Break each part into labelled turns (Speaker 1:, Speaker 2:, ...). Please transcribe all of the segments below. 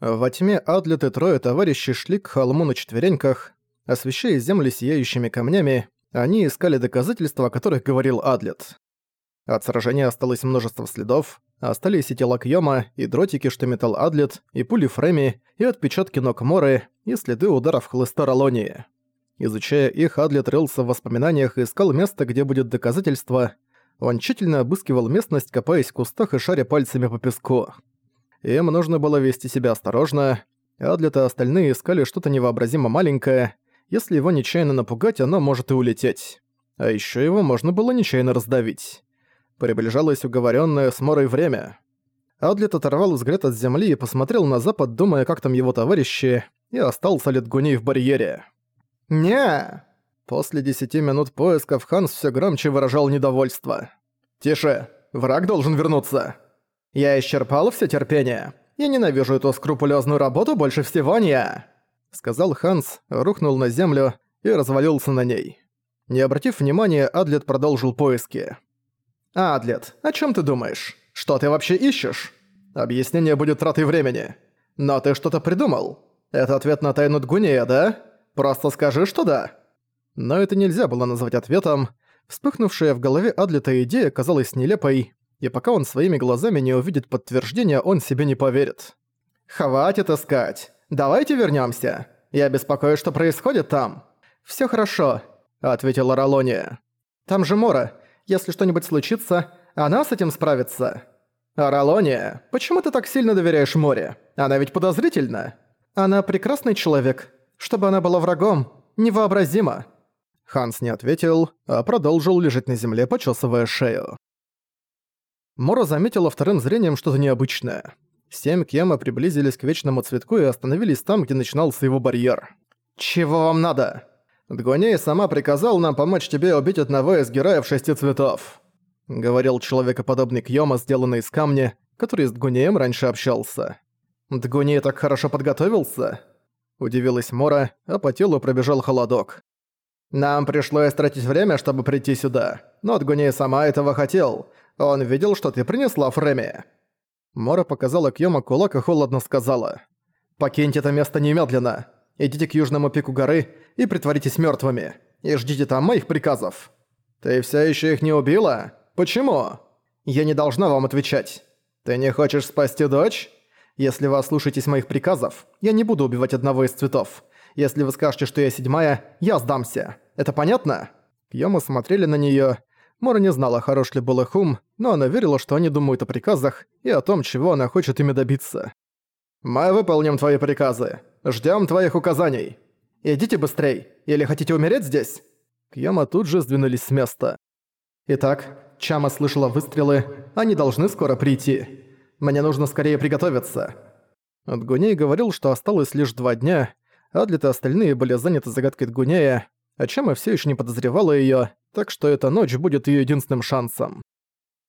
Speaker 1: Во тьме Адлет и трое товарищей шли к холму на четвереньках, освещая земли сияющими камнями, они искали доказательства, о которых говорил Адлет. От сражения осталось множество следов, остались и тела Кьёма, и дротики, что метал Адлет, и пули Фреми, и отпечатки ног Моры, и следы ударов хлыста Ролонии. Изучая их, Адлет рылся в воспоминаниях и искал место, где будет доказательство. Он тщательно обыскивал местность, копаясь в кустах и шаря пальцами по песку. Им нужно было вести себя осторожно. Адлет и остальные искали что-то невообразимо маленькое. Если его нечаянно напугать, оно может и улететь. А еще его можно было нечаянно раздавить. Приближалось уговоренное с Морой время. Адлет оторвал взгляд от земли и посмотрел на запад, думая, как там его товарищи, и остался Литгуней в барьере.
Speaker 2: не
Speaker 1: После десяти минут поисков Ханс все громче выражал недовольство.
Speaker 2: «Тише! Враг должен вернуться!» Я исчерпал все терпение. Я ненавижу эту скрупулезную работу больше всего, не
Speaker 1: сказал Ханс, рухнул на землю и развалился на ней. Не обратив внимания, Адлет продолжил поиски.
Speaker 2: «Адлет, о чем ты думаешь? Что ты вообще ищешь? Объяснение будет тратой времени. Но ты что-то придумал? Это ответ на тайну Дгунея, да? Просто скажи, что да».
Speaker 1: Но это нельзя было назвать ответом. Вспыхнувшая в голове Адлета идея казалась нелепой, и пока он своими глазами не увидит подтверждения, он себе не поверит.
Speaker 2: «Хватит искать. Давайте вернёмся. Я беспокоюсь, что происходит там». «Всё хорошо», — ответила Ролония. «Там же Мора. Если что-нибудь случится, она с этим справится». «А Ролония, почему ты так сильно доверяешь Море? Она ведь подозрительна». «Она прекрасный человек. Чтобы она была врагом, невообразимо».
Speaker 1: Ханс не ответил, а продолжил лежать на земле, почесывая шею. Мора заметила вторым зрением что-то необычное. Семь Кема приблизились к Вечному Цветку и остановились там, где начинался его барьер.
Speaker 2: «Чего вам надо?»
Speaker 1: «Дгуней сама приказал нам помочь тебе убить одного из героев шести цветов», — говорил человекоподобный Кьёма, сделанный из камня, который с Дгунеем раньше общался.
Speaker 2: «Дгуней так хорошо подготовился?»
Speaker 1: — удивилась Мора, а по телу пробежал холодок.
Speaker 2: «Нам пришлось тратить время, чтобы прийти сюда, но Дгуней сама этого хотел, он видел, что ты принесла Фреми».
Speaker 1: Мора показала Кьёма кулак и холодно сказала.
Speaker 2: «Покиньте это место немедленно. Идите к южному пику горы и притворитесь мёртвыми. И ждите там моих приказов». «Ты всё ещё их не убила? Почему?» «Я не должна вам отвечать. Ты не хочешь спасти дочь? Если вы ослушаетесь моих приказов, я не буду убивать одного из цветов. Если вы скажете, что я седьмая, я сдамся. Это понятно?»
Speaker 1: Кьёма смотрели на неё, Мора не знала, хорош ли был их ум, но она верила, что они думают о приказах и о том, чего она хочет ими добиться.
Speaker 2: «Мы выполним твои приказы. Ждем твоих указаний. Идите быстрей, или хотите умереть здесь?»
Speaker 1: Кьяма тут же сдвинулись с места.
Speaker 2: «Итак, Чама слышала выстрелы, они должны скоро прийти. Мне нужно скорее приготовиться».
Speaker 1: Дгуней говорил, что осталось лишь два дня, а для остальные были заняты загадкой Дгунея, о чем и все еще не подозревала ее, так что эта ночь будет ее единственным шансом.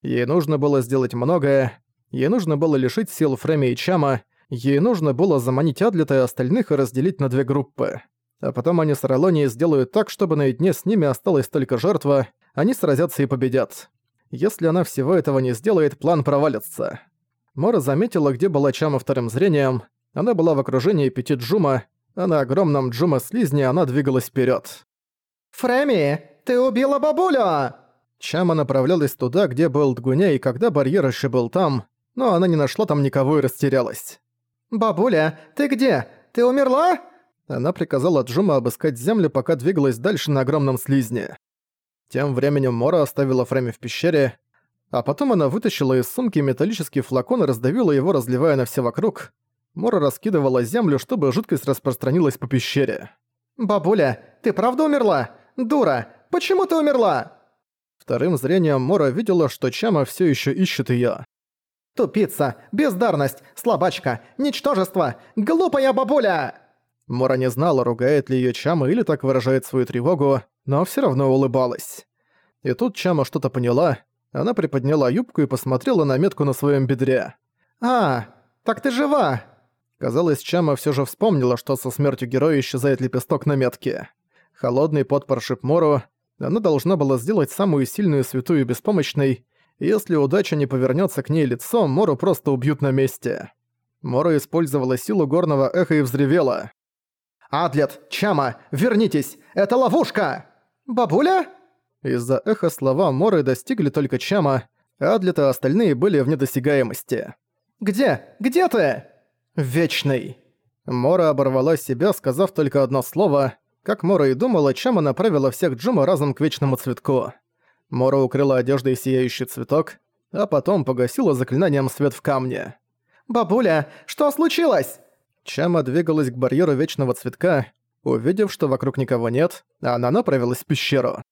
Speaker 1: Ей нужно было сделать многое, ей нужно было лишить сил Фреми и Чама, ей нужно было заманить Адлета и остальных и разделить на две группы. А потом они с Ролонией сделают так, чтобы наедине с ними осталась только жертва, они сразятся и победят. Если она всего этого не сделает, план провалится. Мора заметила, где была Чама вторым зрением. Она была в окружении пяти Джума, а на огромном Джума-слизне она двигалась вперед.
Speaker 2: «Фреми, ты убила бабулю!»
Speaker 1: Чама направлялась туда, где был Дгуня, и когда барьер еще был там, но она не нашла там никого и растерялась.
Speaker 2: «Бабуля, ты где? Ты умерла?»
Speaker 1: Она приказала Джума обыскать землю, пока двигалась дальше на огромном слизне. Тем временем Мора оставила Фреми в пещере, а потом она вытащила из сумки металлический флакон и раздавила его, разливая на все вокруг. Мора раскидывала землю, чтобы жидкость распространилась по пещере.
Speaker 2: «Бабуля, ты правда умерла? Дура, почему ты умерла?»
Speaker 1: Вторым зрением Мора видела, что Чама все еще ищет ее.
Speaker 2: «Тупица, бездарность, слабачка, ничтожество, глупая бабуля!»
Speaker 1: Мора не знала, ругает ли ее Чама или так выражает свою тревогу, но все равно улыбалась. И тут Чама что-то поняла, она приподняла юбку и посмотрела на метку на своем бедре.
Speaker 2: «А, так ты жива!»
Speaker 1: Казалось, Чама все же вспомнила, что со смертью героя исчезает лепесток на метке. Холодный пот прошиб Мору, она должна была сделать самую сильную святую беспомощной, и если удача не повернется к ней лицом, Мору просто убьют на месте. Мора использовала силу горного эха и взревела.
Speaker 2: «Адлет! Чама! Вернитесь! Это ловушка! Бабуля?»
Speaker 1: Из-за эха слова Моры достигли только Чама, а Адлет и остальные были в недосягаемости.
Speaker 2: «Где? Где ты?» «Вечный!»
Speaker 1: Мора оборвала себя, сказав только одно слово. Как Мора и думала, Чама направила всех Джума разом к Вечному Цветку. Мора укрыла одеждой сияющий цветок, а потом погасила заклинанием свет в камне.
Speaker 2: «Бабуля, что случилось?»
Speaker 1: Чама двигалась к барьеру Вечного Цветка. Увидев, что вокруг никого нет, она направилась в пещеру.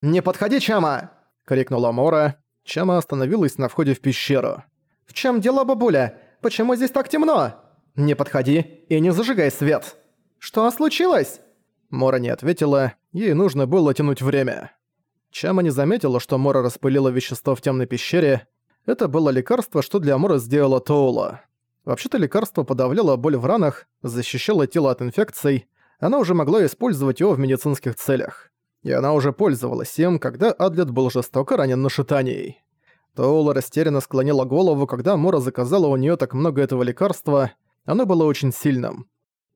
Speaker 2: «Не подходи, Чама!»
Speaker 1: — крикнула Мора. Чама остановилась на входе в пещеру.
Speaker 2: «В чем дело, бабуля? Почему здесь так темно?» «Не подходи и не зажигай свет!» «Что случилось?»
Speaker 1: Мора не ответила, ей нужно было тянуть время. Чама не заметила, что Мора распылила вещество в темной пещере. Это было лекарство, что для Мора сделала Тоула. Вообще-то лекарство подавляло боль в ранах, защищало тело от инфекций, она уже могла использовать его в медицинских целях. И она уже пользовалась им, когда Адлет был жестоко ранен нашитанией. Тоула растерянно склонила голову, когда Мора заказала у нее так много этого лекарства, оно было очень сильным.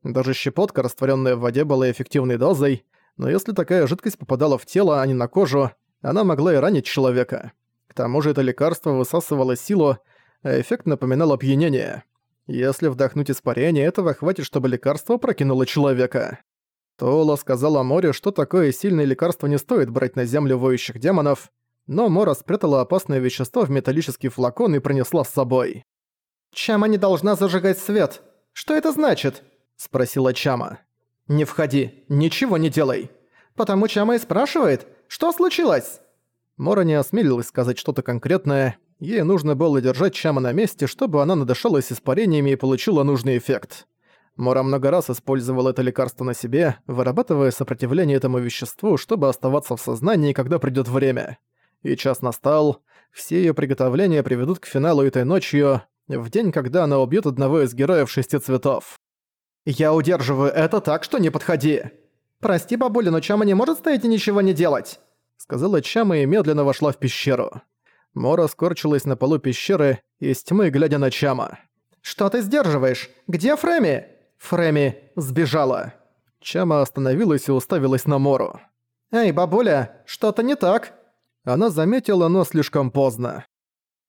Speaker 1: Даже щепотка, растворенная в воде, была эффективной дозой, но если такая жидкость попадала в тело, а не на кожу, она могла и ранить человека. К тому же это лекарство высасывало силу, а эффект напоминал опьянение. Если вдохнуть испарение, этого хватит, чтобы лекарство прокинуло человека. Тола сказала Море, что такое сильное лекарство не стоит брать на землю воющих демонов, но Мора спрятала опасное вещество в металлический флакон и принесла с собой.
Speaker 2: «Чама не должна зажигать свет. Что это значит?» – спросила Чама. «Не входи, ничего не делай. Потому Чама и спрашивает, что случилось?»
Speaker 1: Мора не осмелилась сказать что-то конкретное, Ей нужно было держать Чама на месте, чтобы она надышалась испарениями и получила нужный эффект. Мора много раз использовала это лекарство на себе, вырабатывая сопротивление этому веществу, чтобы оставаться в сознании, когда придёт время. И час настал. Все её приготовления приведут к финалу этой ночью, в день, когда она убьёт одного из героев шести цветов.
Speaker 2: «Я удерживаю это так, что не подходи!» «Прости, бабуля, но Чама не может стоять и ничего не делать!»
Speaker 1: Сказала Чама и медленно вошла в пещеру. Мора скорчилась на полу пещеры, из тьмы глядя на Чама.
Speaker 2: «Что ты сдерживаешь? Где Фреми?» «Фреми сбежала».
Speaker 1: Чама остановилась и уставилась на Мору.
Speaker 2: «Эй, бабуля, что-то не так?»
Speaker 1: Она заметила, но слишком поздно.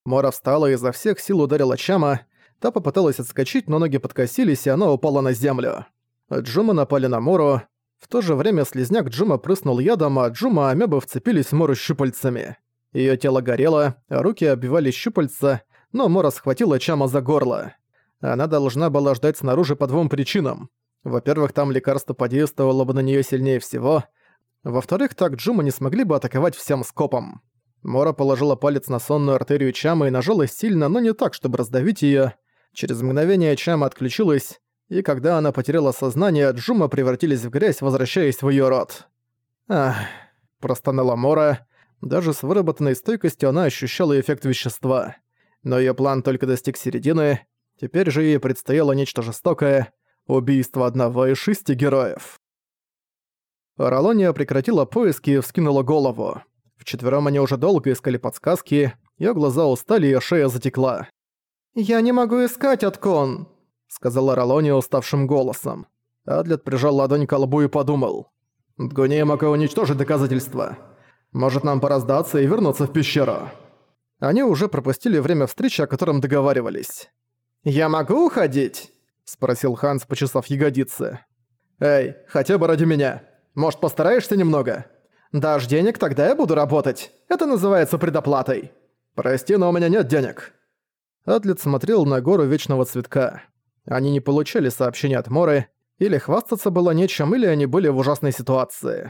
Speaker 1: Мора встала и изо всех сил ударила Чама. Та попыталась отскочить, но ноги подкосились, и она упала на землю. Джума напали на Мору. В то же время слизняк Джума прыснул ядом, а Джума и Амеба вцепились в Мору щупальцами. Её тело горело, руки обвивали щупальца, но Мора схватила Чама за горло. Она должна была ждать снаружи по двум причинам. Во-первых, там лекарство подействовало бы на неё сильнее всего. Во-вторых, так Джума не смогли бы атаковать всем скопом. Мора положила палец на сонную артерию Чама и нажала сильно, но не так, чтобы раздавить её. Через мгновение Чама отключилась, и когда она потеряла сознание, Джума превратились в грязь, возвращаясь в её рот. «Ах», – простонала Мора, даже с выработанной стойкостью она ощущала эффект вещества. Но её план только достиг середины, теперь же ей предстояло нечто жестокое — убийство одного из шести героев. Ролония прекратила поиски и вскинула голову. Вчетвером они уже долго искали подсказки, её глаза устали, и шея затекла.
Speaker 2: «Я не могу искать, Откон!» — сказала Ролония уставшим голосом.
Speaker 1: Адлет прижал ладонь к лбу и подумал. «Дгуния мог уничтожить доказательства. Может, нам пора сдаться и вернуться в пещеру?» Они уже пропустили время встречи, о котором договаривались.
Speaker 2: «Я могу уходить?»
Speaker 1: – спросил Ханс, почесав ягодицы.
Speaker 2: «Эй, хотя бы ради меня. Может, постараешься немного? Дашь денег, тогда я буду работать. Это называется предоплатой».
Speaker 1: «Прости, но у меня нет денег». Атлет смотрел на гору Вечного Цветка. Они не получали сообщения от Моры, или хвастаться было нечем, или они были в ужасной ситуации.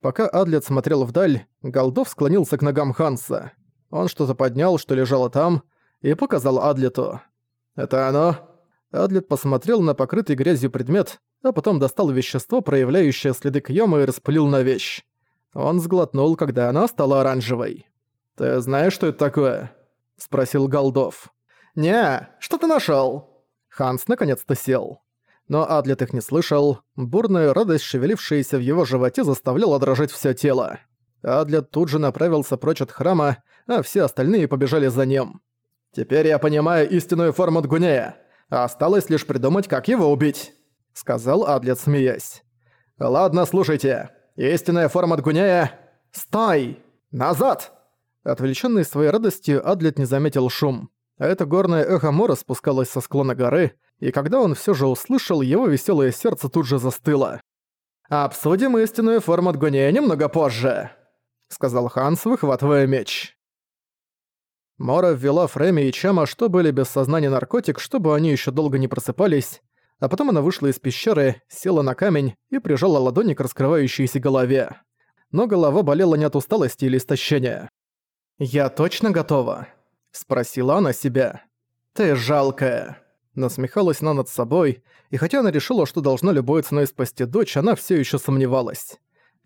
Speaker 1: Пока Адлет смотрел вдаль, Голдов склонился к ногам Ханса. Он что-то поднял, что лежало там, и показал Адлету. «Это оно?» Адлет посмотрел на покрытый грязью предмет, а потом достал вещество, проявляющее следы Кьёма, и распылил на вещь. Он сглотнул, когда она стала оранжевой. «Ты знаешь, что это такое?» – спросил Голдов.
Speaker 2: «Не, что ты нашёл?»
Speaker 1: Ханс наконец-то сел. Но Адлет их не слышал. Бурная радость, шевелившаяся в его животе, заставляла дрожать всё тело. Адлет тут же направился прочь от храма, а все остальные побежали за ним.
Speaker 2: «Теперь я понимаю истинную форму Дгунея. Осталось лишь придумать, как его убить», — сказал Адлет, смеясь. «Ладно, слушайте. Истинная форма Дгуняя... Стой! Назад!» Отвлечённый своей радостью, Адлет не заметил шум. А это горное эхо Мора спускалось со склона горы, и когда он всё же услышал, его весёлое сердце тут же застыло. «Обсудим истинную форму Дгуняя немного позже», — сказал Ханс, выхватывая меч. Мора ввела Фреми и Чама, что были без сознания наркотик, чтобы они ещё долго не просыпались, а потом она вышла из пещеры, села на камень и прижала ладони к раскрывающейся голове. Но голова болела не от усталости или истощения. «Я точно готова?» – спросила она себя. «Ты жалкая!» Насмехалась она над собой, и хотя она решила, что должна любой ценой спасти дочь, она все еще сомневалась.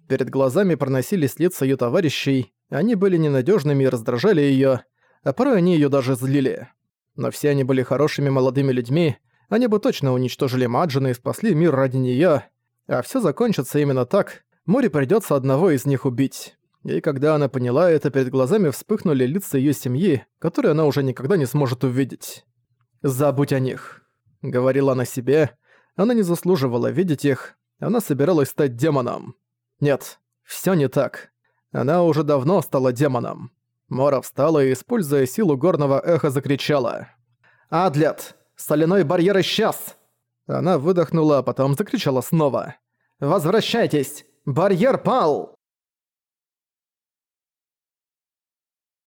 Speaker 2: Перед глазами проносились лица ее товарищей, они были ненадежными и раздражали ее, а порой они ее даже злили. Но все они были хорошими молодыми людьми, они бы точно уничтожили Маджина и спасли мир ради неё, а всё закончится именно так, море придётся одного из них убить. И когда она поняла это, перед глазами вспыхнули лица её семьи, которые она уже никогда не сможет увидеть. «Забудь о них», — говорила она себе. Она не заслуживала видеть их, она собиралась стать демоном. Нет, всё не так. Она уже давно стала демоном. Мора встала и, используя силу горного эха, закричала. «Адлет, Соляной барьер исчез!» Она выдохнула, а потом закричала снова. «Возвращайтесь! Барьер пал!»